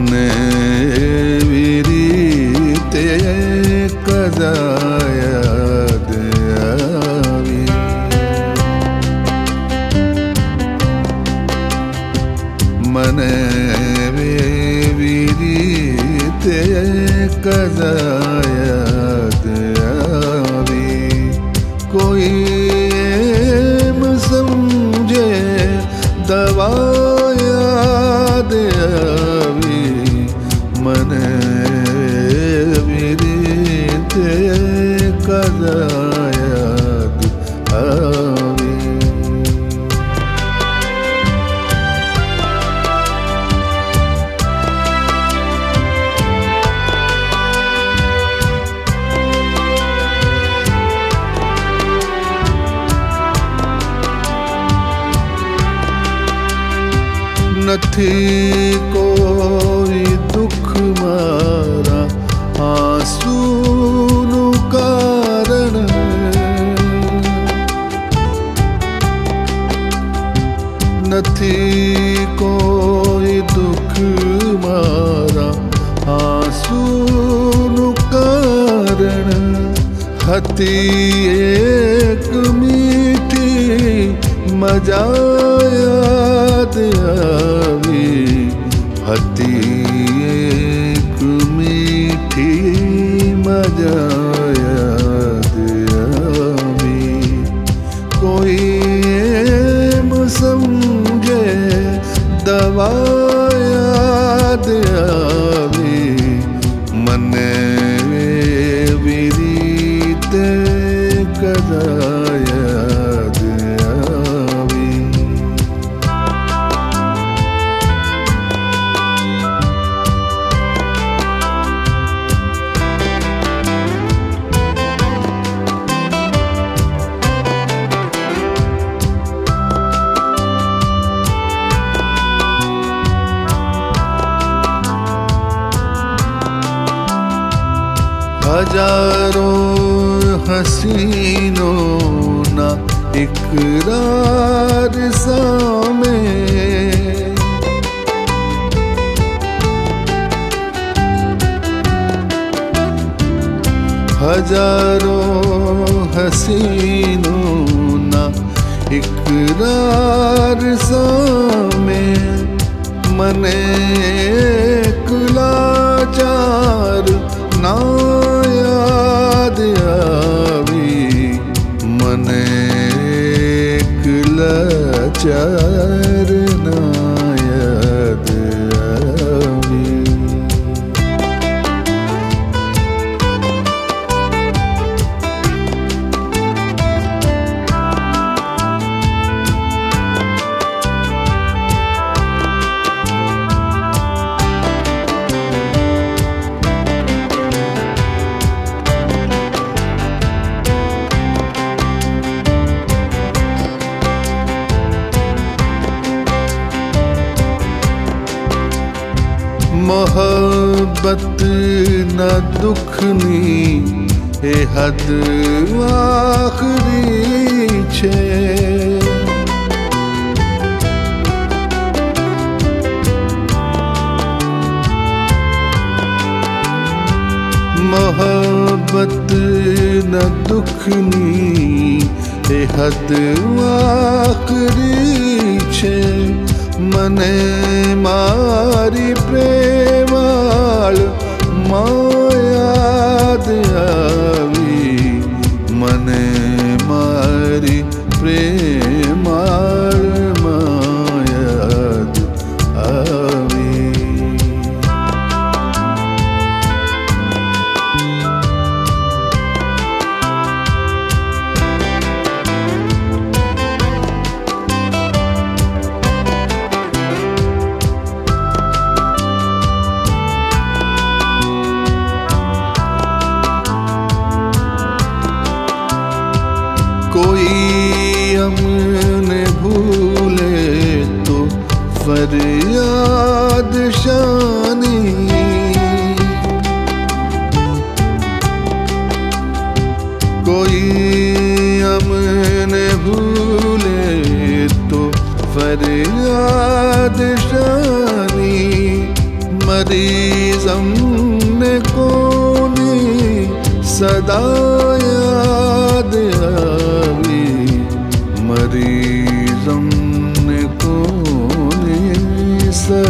മനെ വിരിത്തെ കദായ മനെ വിരിത്തെ കദായ कोई न कोई दुख मारा आँसू कारण न थी कोई दुख मारा आँसू कारण हती हज़ारों हसीनों ना इकरार सामे। हज़ारों हसीनों ना इकरार सामे। मने कुलाचारू मोहब्बत न दुखनी ए हद आखरी छे मोहब्बत न दुखनी ए हद आखरी छे मने मा प्रेमा। कोई हमने भूले तो फरियाद शानी। कोई हमने भूले तो फरियाद शानी। मरीज़ हमने कोनी सदा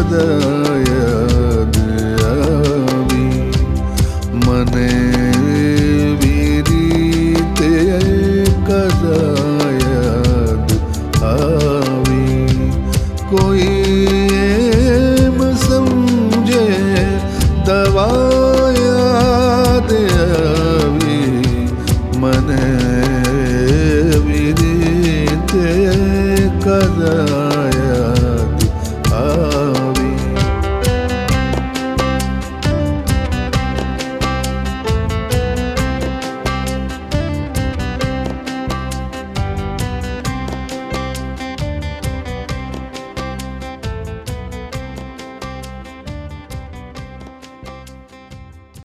hidayet